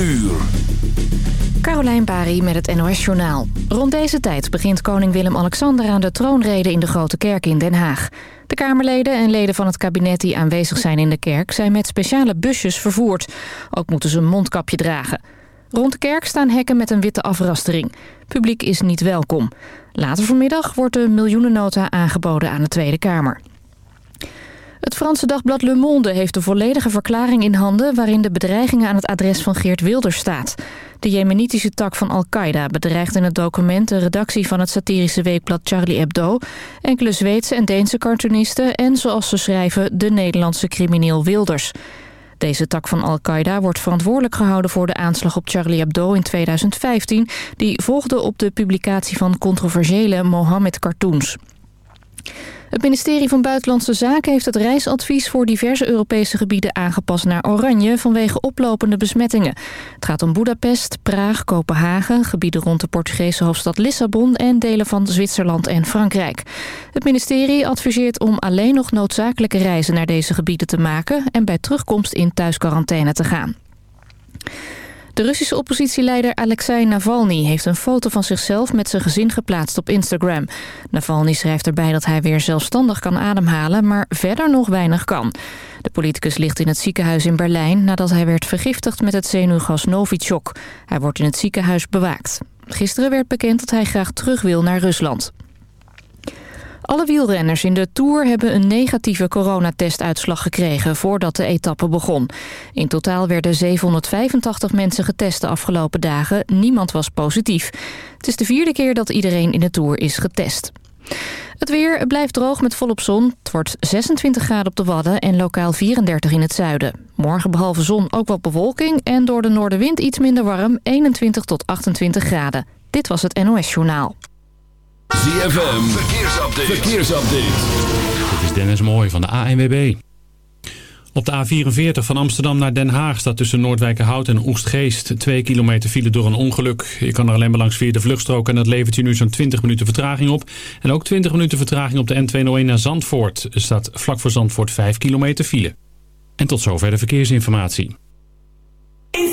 uur. Carolijn Bari met het NOS Journaal. Rond deze tijd begint koning Willem-Alexander aan de troonrede in de Grote Kerk in Den Haag. De Kamerleden en leden van het kabinet die aanwezig zijn in de kerk... zijn met speciale busjes vervoerd. Ook moeten ze een mondkapje dragen. Rond de kerk staan hekken met een witte afrastering. Publiek is niet welkom. Later vanmiddag wordt de miljoenennota aangeboden aan de Tweede Kamer. Het Franse dagblad Le Monde heeft de volledige verklaring in handen... waarin de bedreigingen aan het adres van Geert Wilders staat. De jemenitische tak van Al-Qaeda bedreigt in het document... de redactie van het satirische weekblad Charlie Hebdo... enkele Zweedse en Deense cartoonisten... en, zoals ze schrijven, de Nederlandse crimineel Wilders... Deze tak van Al-Qaeda wordt verantwoordelijk gehouden voor de aanslag op Charlie Hebdo in 2015... die volgde op de publicatie van controversiële Mohammed-cartoons. Het ministerie van Buitenlandse Zaken heeft het reisadvies voor diverse Europese gebieden aangepast naar oranje vanwege oplopende besmettingen. Het gaat om Budapest, Praag, Kopenhagen, gebieden rond de Portugese hoofdstad Lissabon en delen van Zwitserland en Frankrijk. Het ministerie adviseert om alleen nog noodzakelijke reizen naar deze gebieden te maken en bij terugkomst in thuisquarantaine te gaan. De Russische oppositieleider Alexei Navalny heeft een foto van zichzelf met zijn gezin geplaatst op Instagram. Navalny schrijft erbij dat hij weer zelfstandig kan ademhalen, maar verder nog weinig kan. De politicus ligt in het ziekenhuis in Berlijn nadat hij werd vergiftigd met het zenuwgas Novichok. Hij wordt in het ziekenhuis bewaakt. Gisteren werd bekend dat hij graag terug wil naar Rusland. Alle wielrenners in de Tour hebben een negatieve coronatestuitslag gekregen voordat de etappe begon. In totaal werden 785 mensen getest de afgelopen dagen. Niemand was positief. Het is de vierde keer dat iedereen in de Tour is getest. Het weer blijft droog met volop zon. Het wordt 26 graden op de Wadden en lokaal 34 in het zuiden. Morgen behalve zon ook wat bewolking en door de noordenwind iets minder warm 21 tot 28 graden. Dit was het NOS Journaal. ZFM, verkeersupdate. verkeersupdate. Dit is Dennis Mooij van de ANWB. Op de A44 van Amsterdam naar Den Haag staat tussen Noordwijkerhout en Oestgeest 2 kilometer file door een ongeluk. Je kan er alleen maar langs via de vluchtstrook en dat levert je nu zo'n 20 minuten vertraging op. En ook 20 minuten vertraging op de N201 naar Zandvoort. Er staat vlak voor Zandvoort 5 kilometer file. En tot zover de verkeersinformatie. In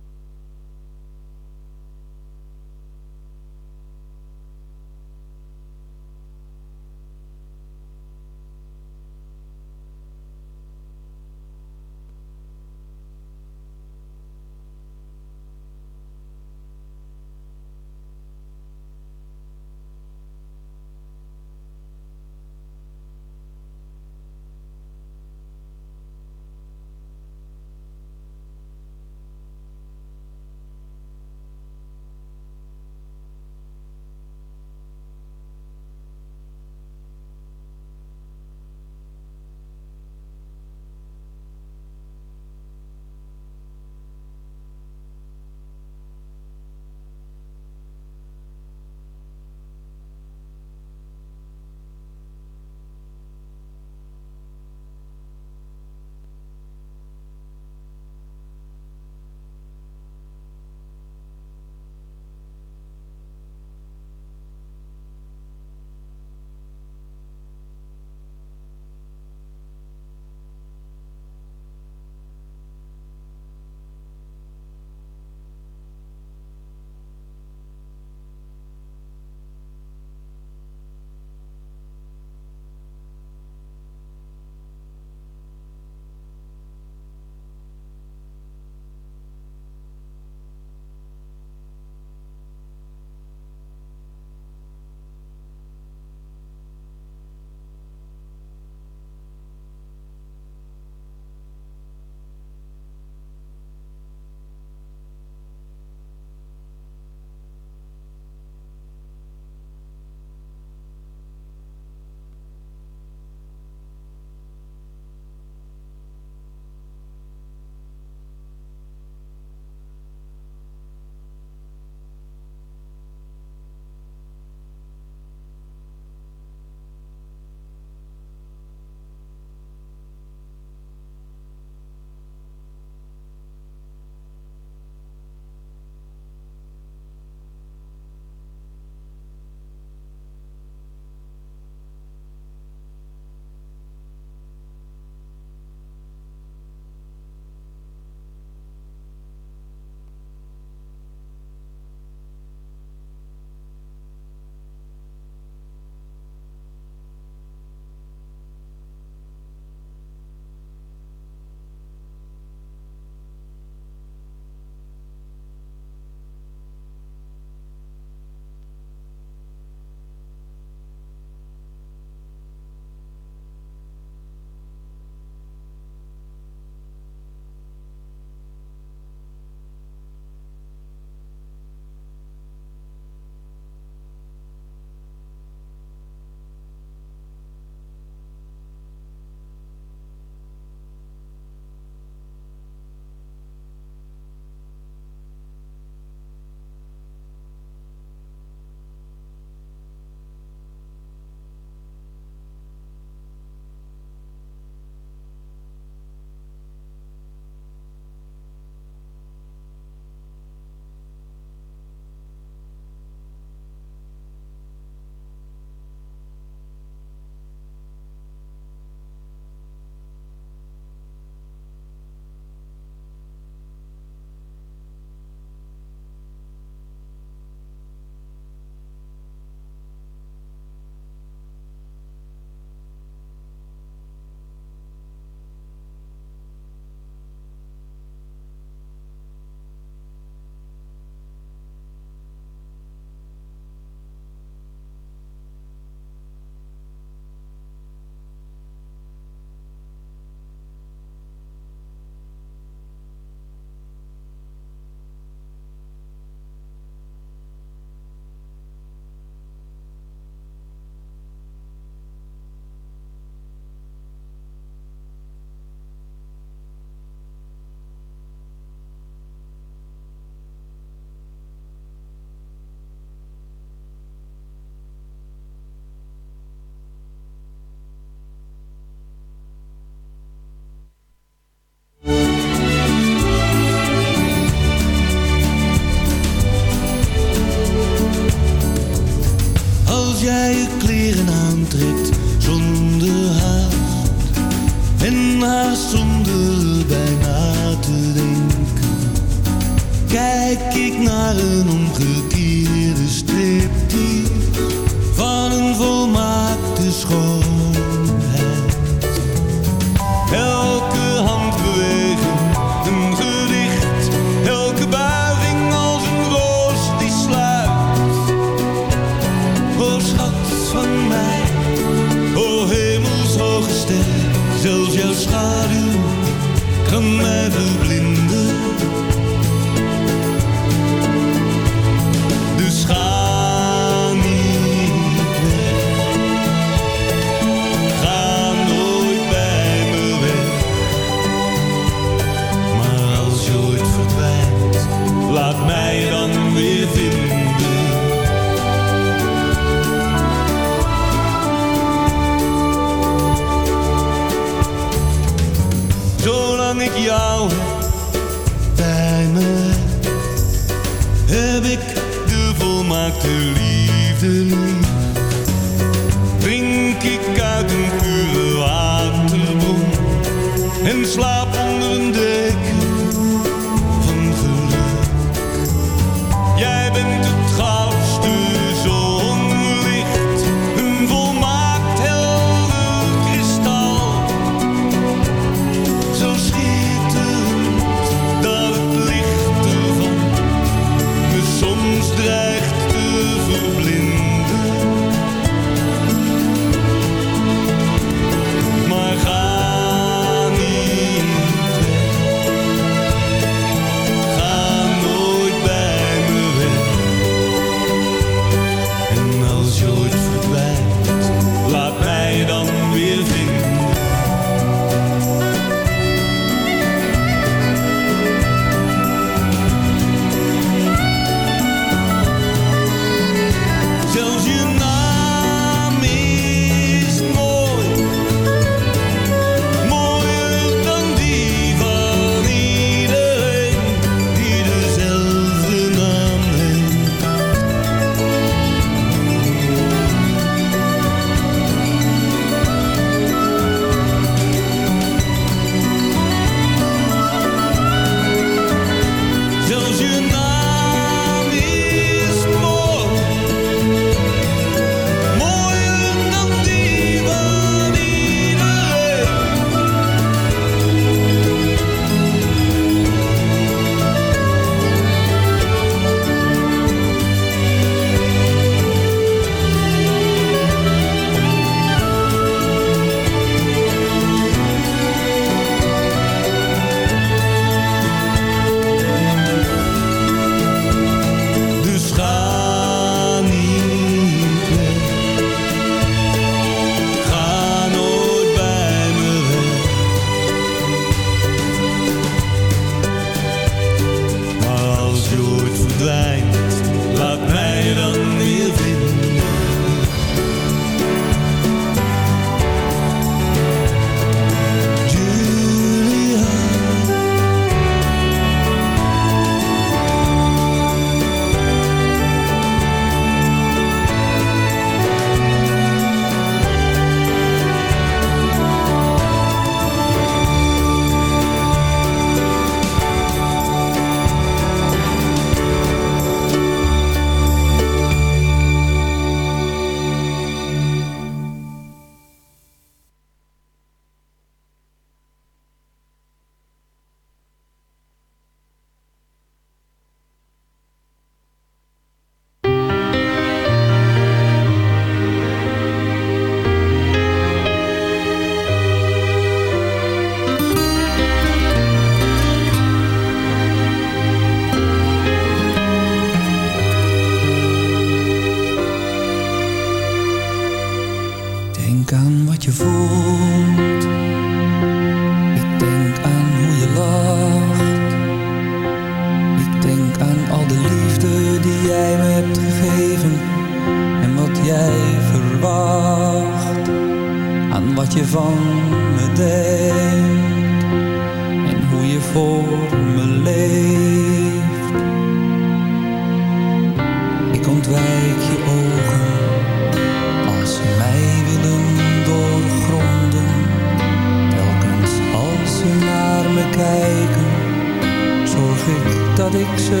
Dat ik ze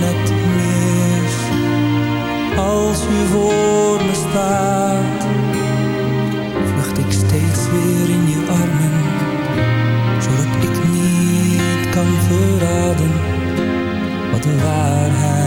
net mis. Als u voor me staat, vlucht ik steeds weer in je armen. Zodat ik niet kan verraden wat de waarheid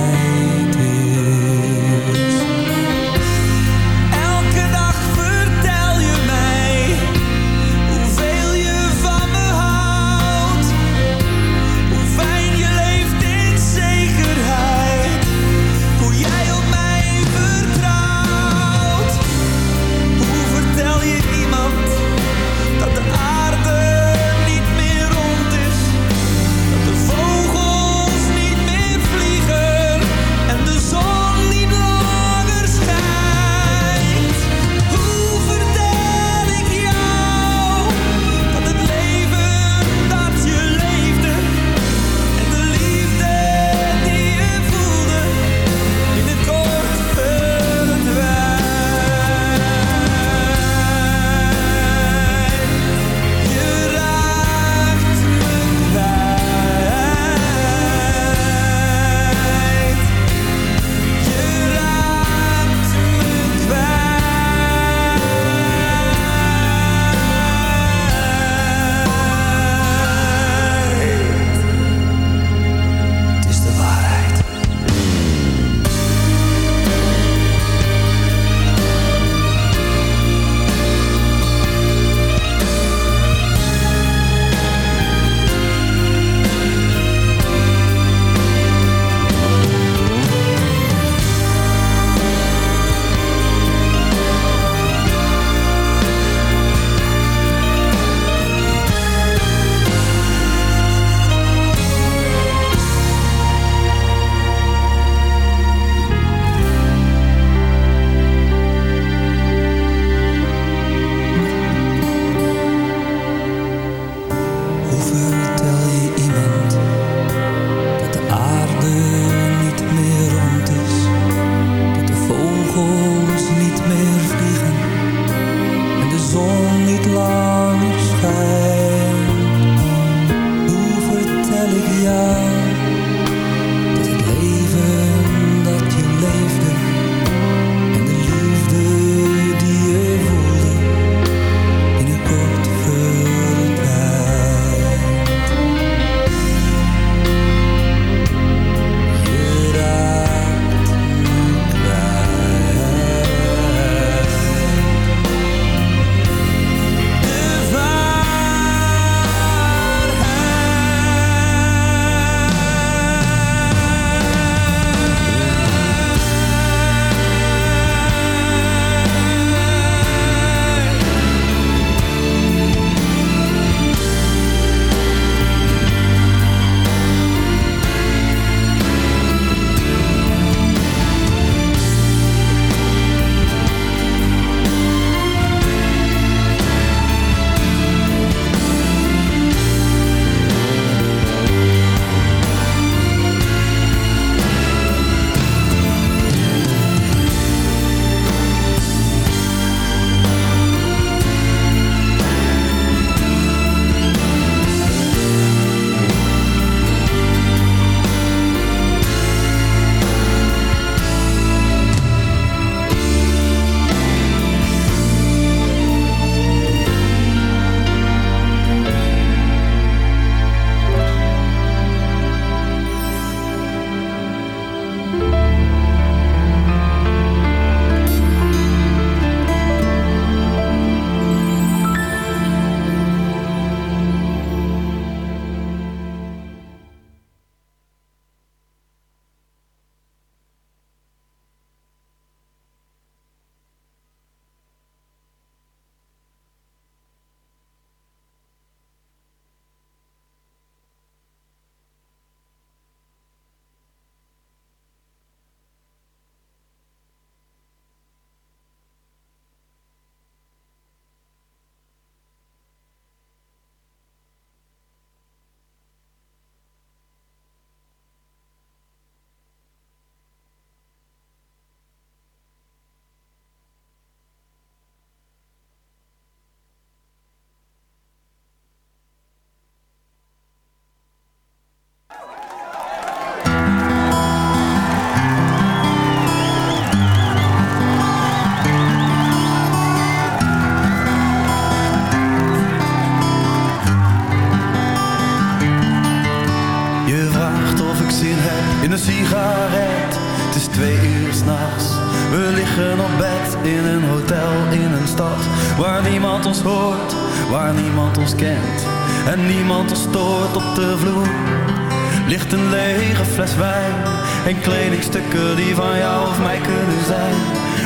En kledingstukken die van jou of mij kunnen zijn.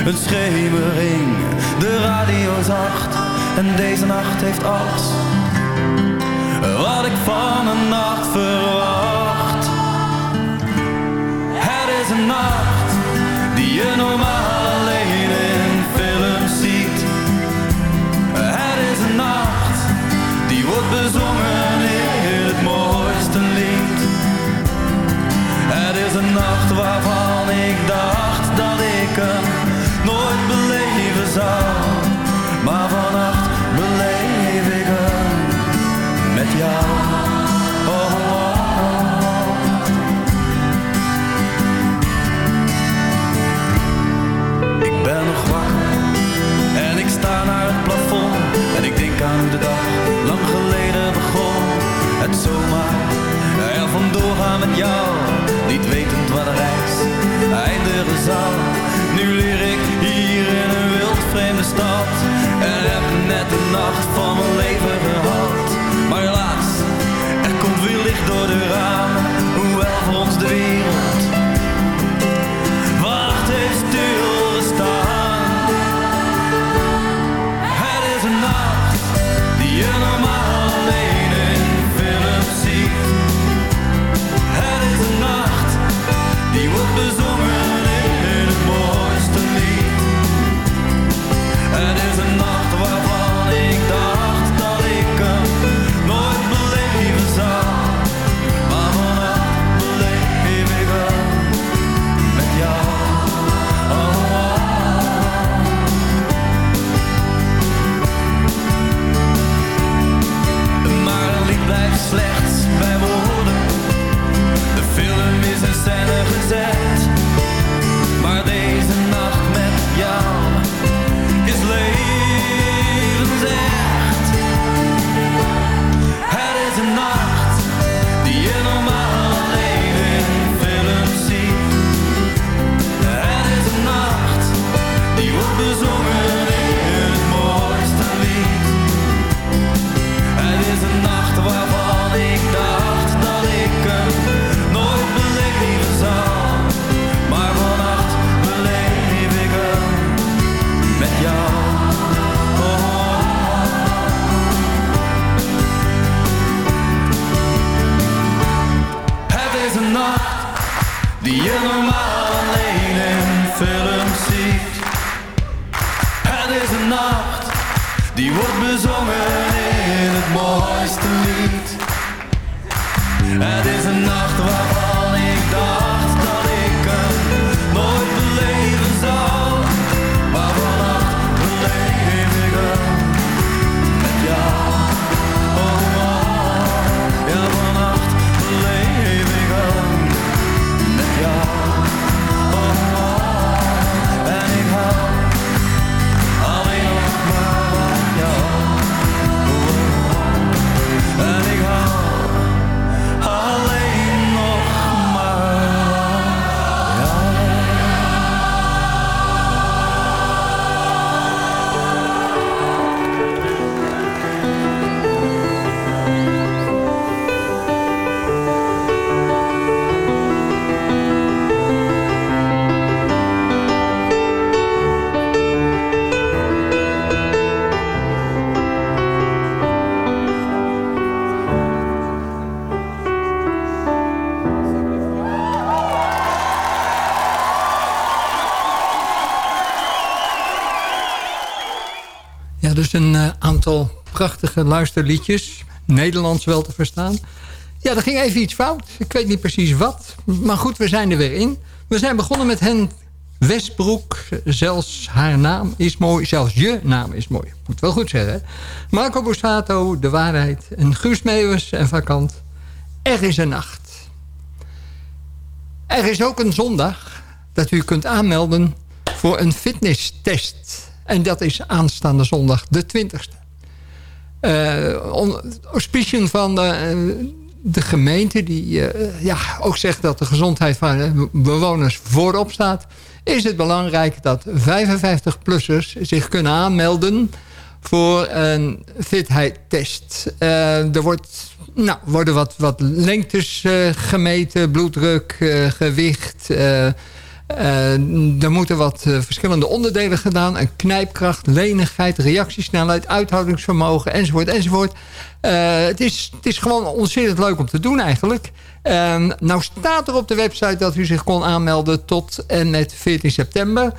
Een schemering, de radio zacht En deze nacht heeft alles Wat ik van een nacht verwacht. prachtige luisterliedjes. Nederlands wel te verstaan. Ja, er ging even iets fout. Ik weet niet precies wat. Maar goed, we zijn er weer in. We zijn begonnen met Hen Westbroek. Zelfs haar naam is mooi. Zelfs je naam is mooi. Moet wel goed zeggen. Marco Bussato, De Waarheid. En Guus en Vakant. Er is een nacht. Er is ook een zondag dat u kunt aanmelden voor een fitnesstest. En dat is aanstaande zondag de 20ste. Eh, auspiciën van de eh, gemeente... die eh, ja, ook zegt dat de gezondheid van de bewoners voorop staat... is het belangrijk dat 55-plussers zich kunnen aanmelden voor een fitheidtest. Uh, er wordt, nou, worden wat, wat lengtes gemeten, bloeddruk, gewicht, uh, er moeten wat uh, verschillende onderdelen gedaan. Een knijpkracht, lenigheid, reactiesnelheid, uithoudingsvermogen enzovoort enzovoort. Uh, het, is, het is gewoon ontzettend leuk om te doen eigenlijk. Ehm, nou staat er op de website dat u zich kon aanmelden tot en met 14 september.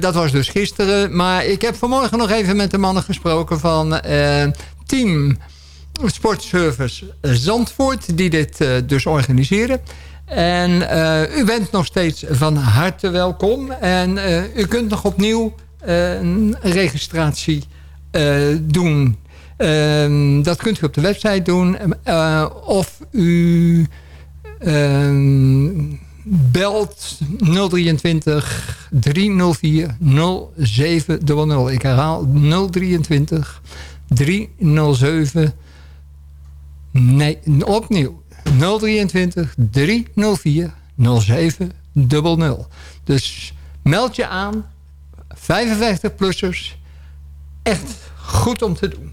dat was dus gisteren. Maar ik heb vanmorgen nog even met de mannen gesproken van team Sportservice Zandvoort. Die dit dus organiseren. En uh, u bent nog steeds van harte welkom. En uh, u kunt nog opnieuw uh, een registratie doen. Ehm, dat kunt u op de website doen. of u ehm, belt 023 304 0700. Ik herhaal 023 307. Nee, opnieuw 023 304 0700. Dus meld je aan. 55-plussers. Echt goed om te doen.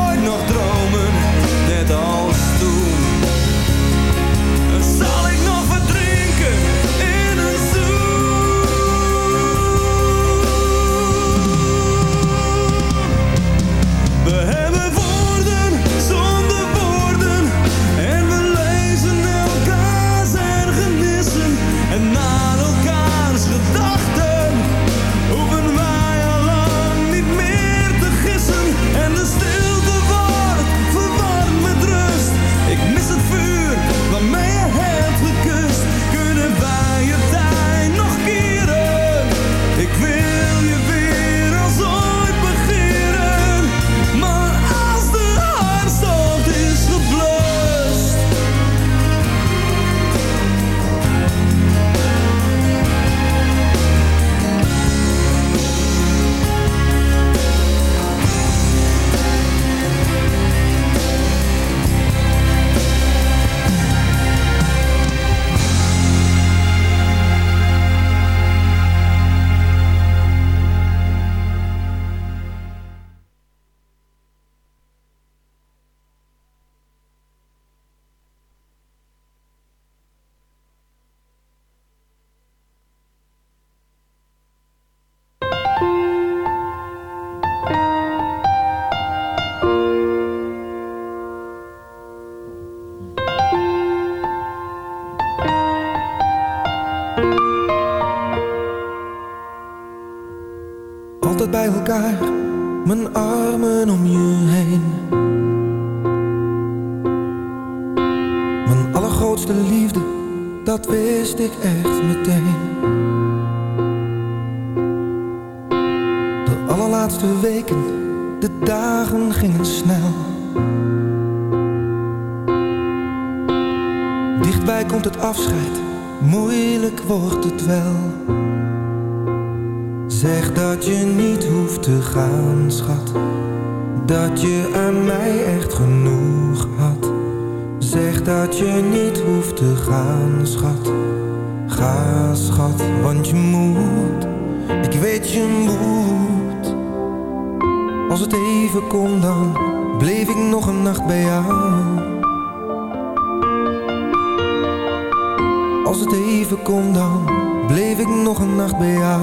nog een nacht bij jou.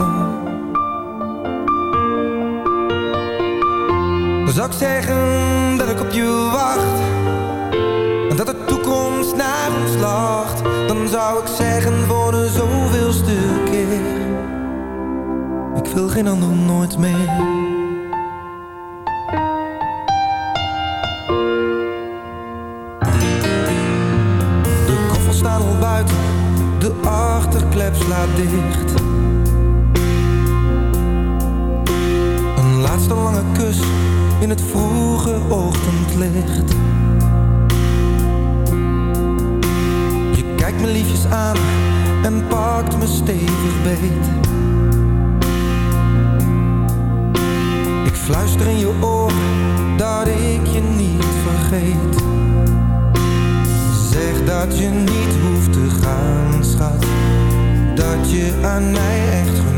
Dan zou ik zeggen dat ik op je wacht. En dat de toekomst naar ons lacht. Dan zou ik zeggen voor de zoveelste keer Ik wil geen ander nooit meer. De het vroege ochtendlicht. Je kijkt me liefjes aan en pakt me stevig beet. Ik fluister in je oor dat ik je niet vergeet. Zeg dat je niet hoeft te gaan, schat. Dat je aan mij echt genoeg.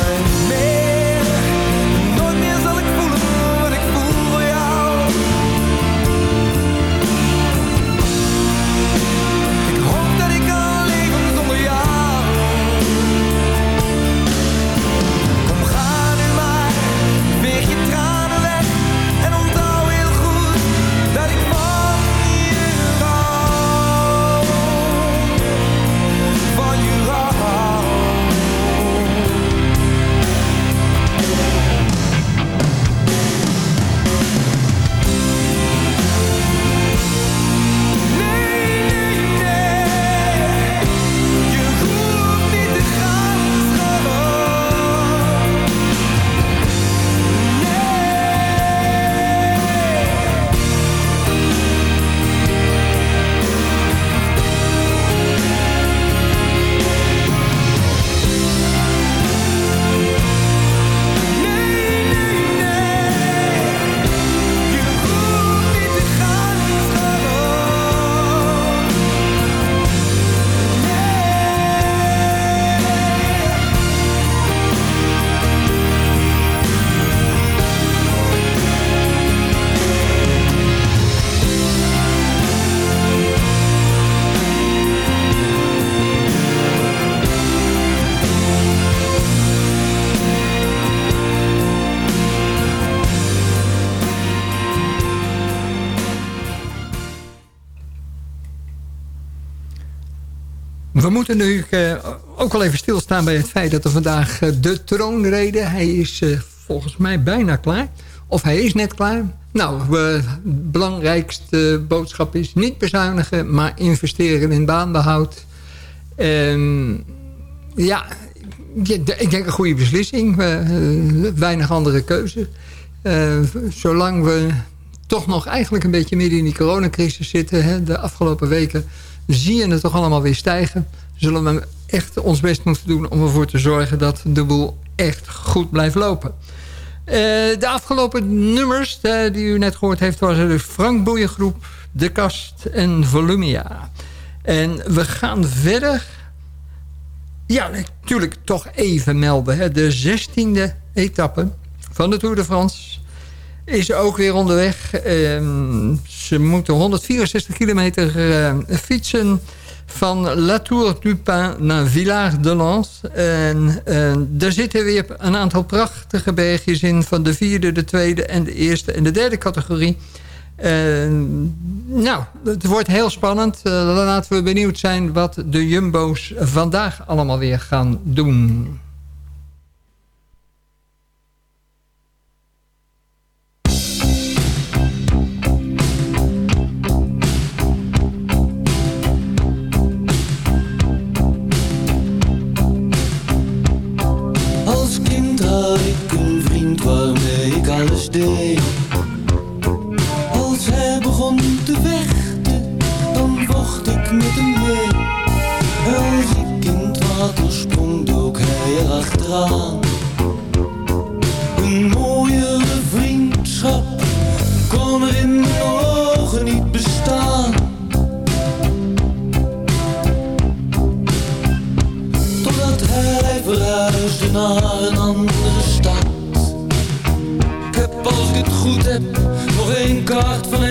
moeten nu eh, ook wel even stilstaan bij het feit dat er vandaag eh, de troonrede... hij is eh, volgens mij bijna klaar. Of hij is net klaar. Nou, de belangrijkste boodschap is niet bezuinigen... maar investeren in baanbehoud. Ehm, ja, ik denk een goede beslissing. weinig andere keuze. zolang we toch nog eigenlijk een beetje midden in die coronacrisis zitten... Hè, de afgelopen weken zie je het toch allemaal weer stijgen. Zullen we echt ons best moeten doen om ervoor te zorgen dat de boel echt goed blijft lopen. Uh, de afgelopen nummers uh, die u net gehoord heeft... was de Frank Boeiengroep, De Kast en Volumia. En we gaan verder... Ja, natuurlijk toch even melden. Hè. De zestiende etappe van de Tour de France is ook weer onderweg. Uh, ze moeten 164 kilometer uh, fietsen van La Tour du Pin naar Villars de Lans. En daar zitten weer een aantal prachtige bergjes in... van de vierde, de tweede en de eerste en de derde categorie. nou, het wordt heel spannend. laten we benieuwd zijn wat de Jumbo's vandaag allemaal weer gaan doen. Als hij begon te vechten, dan vocht ik met hem mee. Als ik het water sprong, dook hij erachteraan. Een mooie vriendschap kon er in mijn ogen niet bestaan. Totdat hij verhuisde naar een ander nog één kaart van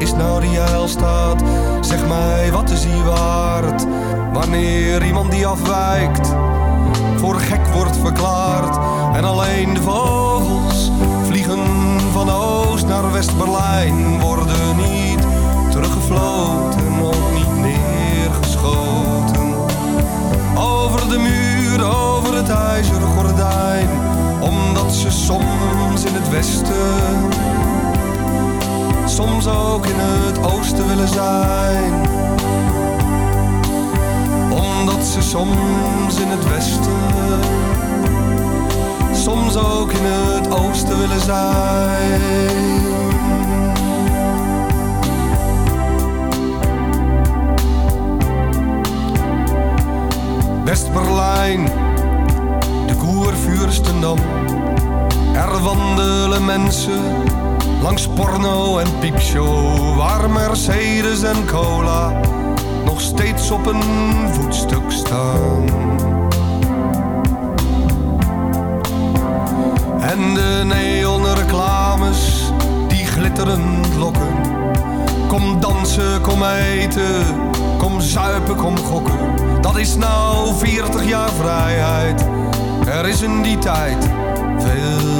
is nou die heilstaat? Zeg mij, wat is die waard? Wanneer iemand die afwijkt voor gek wordt verklaard. En alleen de vogels vliegen van Oost naar West-Berlijn. Worden niet teruggefloten, ook niet neergeschoten. Over de muur, over het ijzeren gordijn. Omdat ze soms in het westen, soms ook in het oosten willen zijn omdat ze soms in het westen, soms ook in het oosten willen zijn. West-Berlijn, de Koervuurstendam. Er wandelen mensen langs porno en piepshow, waar Mercedes en cola nog steeds op een voetstuk staan. En de neonreclames die glitterend lokken. Kom dansen, kom eten, kom zuipen, kom gokken. Dat is nou 40 jaar vrijheid. Er is in die tijd veel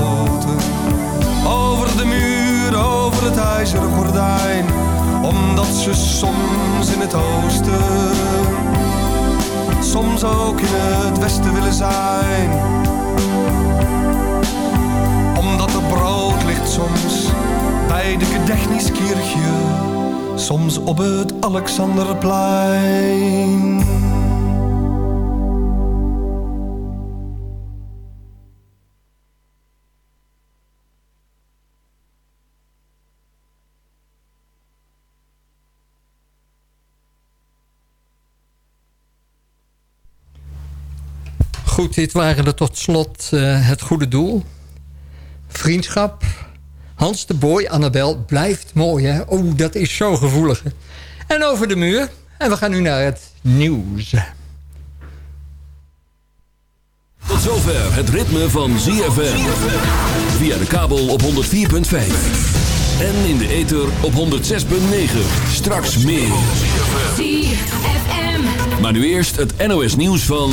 Gordijn, omdat ze soms in het oosten, soms ook in het westen willen zijn. Omdat er brood ligt soms bij de Gedächtniskirche, soms op het Alexanderplein. Goed, dit waren er tot slot uh, het goede doel. Vriendschap. Hans de Boy, Annabel, blijft mooi hè. Oh, dat is zo gevoelig. En over de muur. En we gaan nu naar het nieuws. Tot zover het ritme van ZFM. Via de kabel op 104.5. En in de ether op 106.9. Straks meer. ZFM. Maar nu eerst het NOS nieuws van...